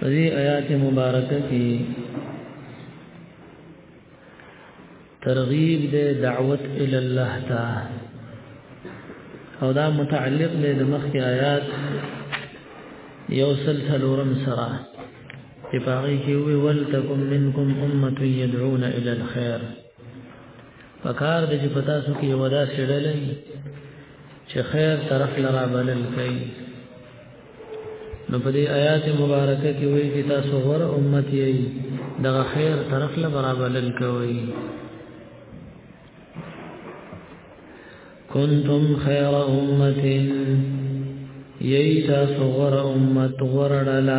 پدې آیات مبارکه کې ترغیب دې دعوت ال الله تا او دا متعلق دې د مخکې آیات یو سلسله ورم سره چې پاره کې وی ولتکم منکم امه يدعون الى الخير پکار د چې پتا سو کې یو دا سړلې چې خیر طرف لرا بلل کوي نو په دې آیات مبارکه کې وایي چې تاسو غره امت یې دغه خیر طرف له برابر لن کوي کنتم خیر امه یی تاسو غره امت غره لاله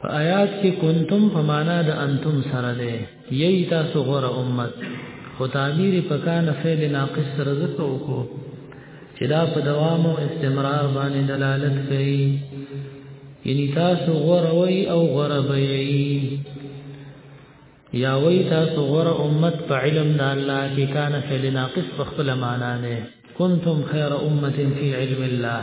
په آیات کې کنتم په معنا د انتم سره دی یی تاسو غره امت خو تعبیر په کان فعل ناقص سره ذکر وکړو چې دا په دوام او استمرار باندې دلالت کوي یعنی تاسو غره وی او غره بی یا وی تاسو غره امت په علم د الله کې کان فعل ناقص په خپل معنا نه کنتم خیر امه فی علم الله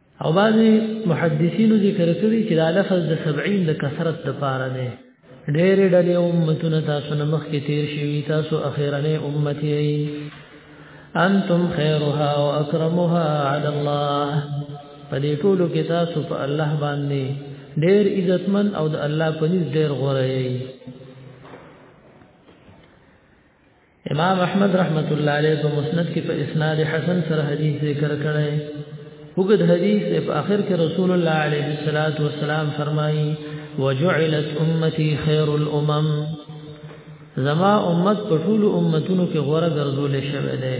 او بعضی محدثینو ذکر کړی چې دا لفظ د 70 د کثرت د پاره نه ډېر ډلې امتونه تاسو نه مخکې تیر شوي تاسو اخیرنه امت یې انتم خیرها او اکرمها علی الله په دې ټولو کې تاسو په الله باندې ډېر عزتمن او د الله په نس ډېر غوړی امام احمد رحمت الله علیه په مسند کې په اسناد حسن سره حدیث ذکر کړی وګد حدیث په آخر کې رسول الله علیه الصلاۃ والسلام فرمایي وجعلت امتي خير الامم زما امت په ټول امتونو کې غوړه ګرځول شوی دی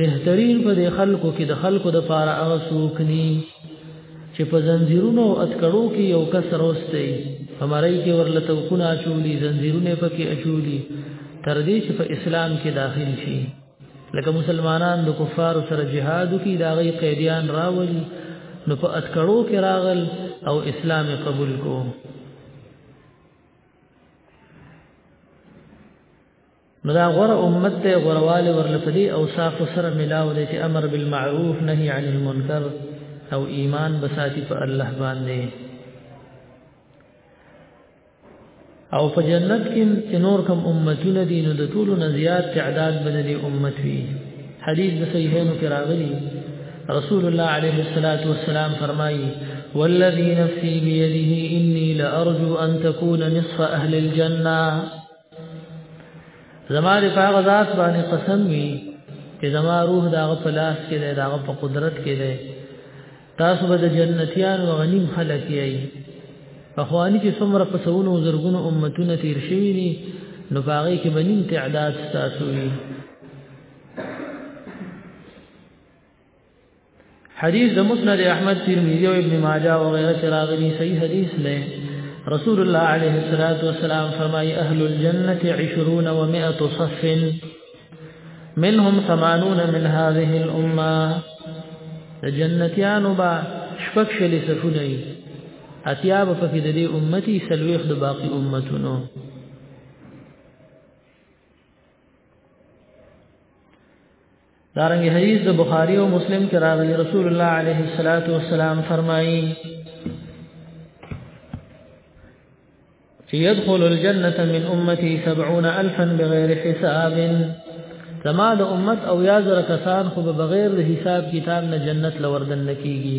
بهترین په دې خلکو کې د خلکو د پاره هغه څوک ني چې په زنجیرونو او اتکړو کې یو کس روستي همارای کې ورله توکونه اچولي زنجیرونه پکې اچولي تر دې چې په اسلام کې داخل شي لکه مسلمانان د کفار سره جهاد کې دا غي قیدیان راول نو په اتکړو کې راغل او اسلام قبول کو نو دا غره امت ته غرواله ورلفدي او صاف سره ملاو دي چې امر بالمعروف نهي عن المنکر او ایمان بساتی په الله باندې او په جنت کې چې نور کوم امتونه دي نو د ټولو نه زیات تعداد بدلي امت وي حدیث د صحیحینو کې راغلي رسول الله عليه الصلاة والسلام فرمایي والذي نفسي بيده إني لأرجو أن تكون نصف أهل الجنة زما دې په غزاد باندې قسم وي چې زما روح داغه په لاس کې دی داغه په قدرت کې دی تاسو به د جنتیان او غنیم خلک یې اخوانی چې څومره په سونو زرګونو امتونه تیر شوي دي نو باغې کې بنیم تعداد تاسو وي حدیث د مسند احمد ترمذی او ابن ماجه او غیره کې راغلی صحیح حدیث دی رسول الله علیه الصلاۃ والسلام فرمای اهل الجنه 20 و 100 صف منهم 80 من هذه الامه جنتیانو با شپک شلی صفونه ای اتیاب پکې د دې امتی سلويخ د باقی امتونو دارنګ حدیث د بخاری او مسلم کې راغلی رسول الله علیه الصلاۃ والسلام فرمایي چې يدخل الجنه من امتي 70000 بغیر حساب زما د امت او یا زر کسان خو بغیر د حساب کتاب نه جنت لوردن کیږي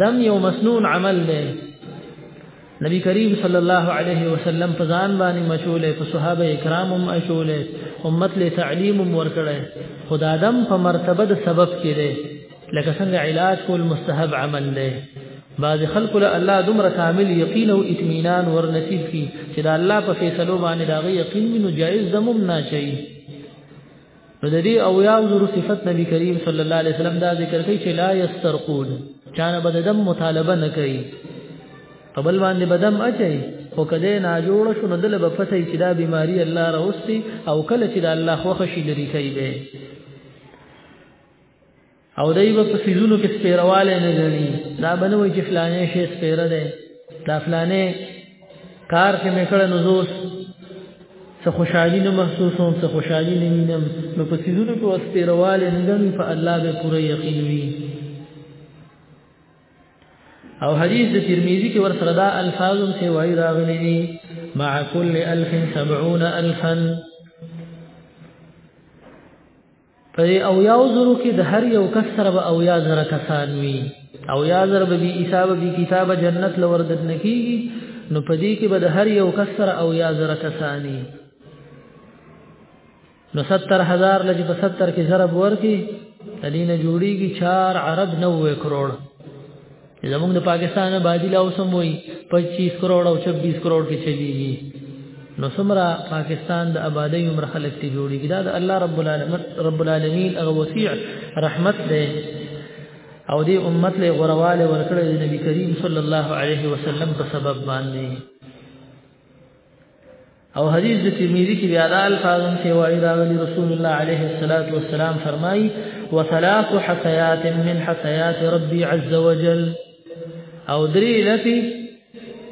دم یو مسنون عمل دی نبی کریم صلی الله علیه وسلم په ځان باندې مشولې په صحابه کرام هم مشولې امت له تعلیم هم ورکړې خدا دم په مرتبه د سبب کې دی لکه څنګه علاج کول مستحب عمل دی بعض خلق له الله دمر کامل یقین او اطمینان ور نصیب کی چې دا الله په فیصلو باندې دا غي یقین منو جایز دمم نه شي نو د دې او یا زور صفت نبی کریم صلی الله علیه وسلم دا ذکر کوي چې لا یسترقون چانه بد دم مطالبه نه کوي قبل باندې بدم اچي خو کله نه جوړ شو نو دله په فتح چې دا بیماری الله راوستي او کله چې دا الله خوښ شي لري کوي او دای په سيزونو کې سپیرواله نه غني دا بنوي چې فلانه شي سپیره ده دا فلانه کار کې میکړه نزوس څه خوشحالي نه محسوسوم څه خوشحالي نه وینم نو په سيزونو کې وسپیرواله نه غني په الله به پوره یقین وي او حدیث د ترمذی کې ورسره دا الفاظ هم سی وای راغلي دي مع كل 1070 الفا په او یو زرو کې د هر یو کس سره به او یا زره کسان وي او یا زر به بي حساب بي کتابه جنت لور دد نکیږي نو په دې کې به د هر یو کس سره او یا زره کسانی نو 70000 لږ په 70 کې ضرب ورکی تدینه جوړیږي 4 عرب 90 کروڑ زمونږ د پاکستان آبادی لا اوس هم وي 25 کروڑ او 26 کروڑ کې چلیږي نو څومره پاکستان د آبادی عمر خلک ته جوړیږي دا د الله رب العالمین رب العالمین هغه وسیع رحمت دی او دې امت له غرواله ورکړې د نبی کریم صلی الله علیه وسلم په سبب باندې او حدیث د ترمذی کې بیا د الفاظن کې وایي راغلی رسول الله علیه الصلاۃ والسلام فرمایي وثلاث حسيات من حسيات ربي عز وجل او دري لفي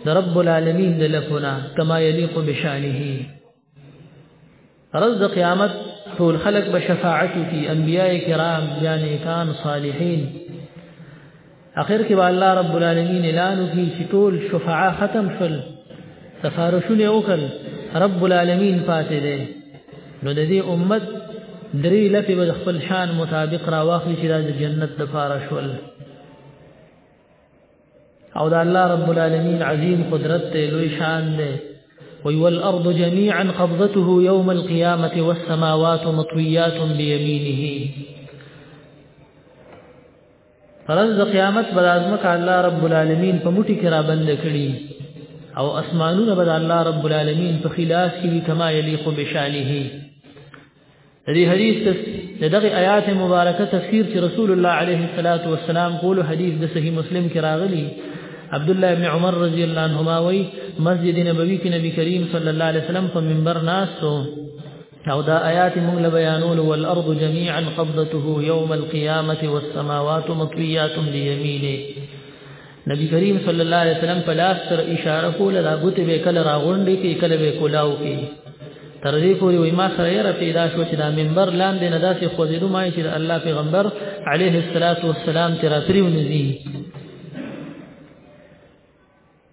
د رب العالمین د لفنا کما یلیق بشانه رز د قیامت ټول خلق بشفاعت کی انبیاء کرام یعنی کان صالحین اخر کې به الله رب العالمین اعلان وکړي چې ټول شفاعه ختم شول سفارشونه وکړ رب العالمین پاتې دی نو د دې امت درې لپې به خپل شان مطابق را واخلي چې د جنت د فارا شول او د الله رب العالمین عظیم قدرت ته لوی شان دی وی والارض جميعا قبضته يوم القيامه والسماوات مطويات بيمينه فرض د قیامت بر ازمکه الله رب العالمین په موټي کې را بند کړي او اسمانونه بر الله رب العالمین په خلاف کې کما یلیق بشانه دې حدیث دغه آیات مبارکه تفسیر چې رسول الله علیه الصلاۃ والسلام قول حدیث د صحیح مسلم کې راغلی عبد الله ابن عمر رضی الله عنهما وی مسجد نبوی کې نبی کریم صلی الله علیه وسلم په منبر ناس او دا آیات موږ له بیانول والارض جميعا قبضته يوم القيامه والسماوات مطويات بيمينه نبی کریم صلی الله علیه وسلم په لاس تر اشاره کوله دا بوت به کله راغونډي کې کله به کولاو کې تر دې پورې وای ما سره یې پیدا شو چې دا منبر لاندې نه داسې خوځېدو ما چې الله پیغمبر علیه الصلاۃ والسلام تر اتریو نزی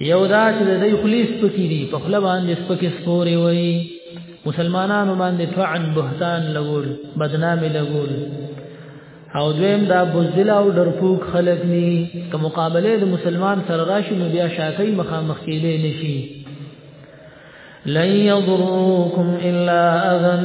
یو دا چې د دې خلیص پکې دي په خپل باندې سپکې سپورې وای مسلمانانو باندې طعن بهتان لګول بدنامي لګول او دویم دا بزدل او ډرپوک خلق ني که مقابله د مسلمان سره راشي نو بیا شاکې مخامخ کېدې نشي لن يضروكم الا اذن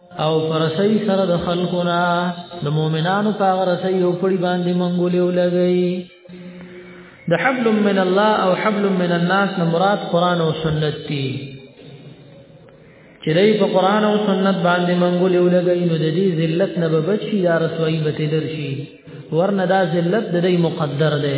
او پرسئی سره د خلقنا د مؤمنانو په غرسئی او پړي باندې منګولې ولګي د حبل من الله او حبل من الناس نه مراد قران او سنت دي چې دای په قران او سنت باندې منګولې ولګي نو د دې ذلت نه بچي یا رسوي به درشي ورنه دا ذلت د دې مقدر ده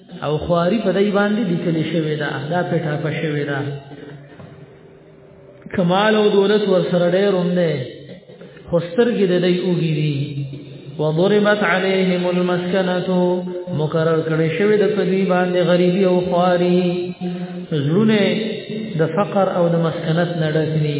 او خواري په دای باندې لیکل شوی دا دا پټا په شوی دا کمال او دولت ور سره ډېر ومنه خسترګې د دې اوګيري وضربت عليهم المسكنه مقرر کړي شوی د کدی باندې غریبي او خواري زړونه د فقر او د مسکنت نه ډکني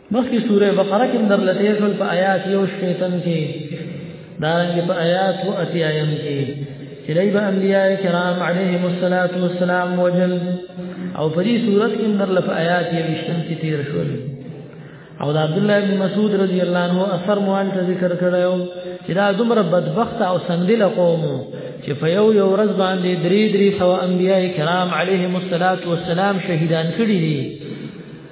مخکې سوره بقره کې در لته شول په آیات یو شپیتم کې دا رنګ په آیات او اتیایم کې چې لای به انبیاء کرام علیهم الصلاۃ والسلام وجل او په دې سوره کې در لته آیات یو شپیتم کې تیر شول او دا عبد الله بن مسعود رضی الله عنه اثر موان ته ذکر کړو چې دا دومره بدبخت او سندله قوم چې په یو یو ورځ باندې درې درې سو انبیاء کرام علیهم الصلاۃ والسلام شهیدان کړي دي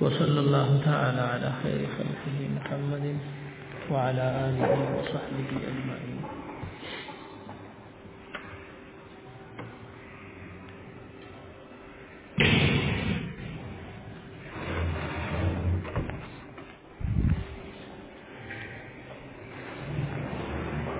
وصلى الله تعالى على خير خلقه محمد وعلى آله وصحبه أجمعين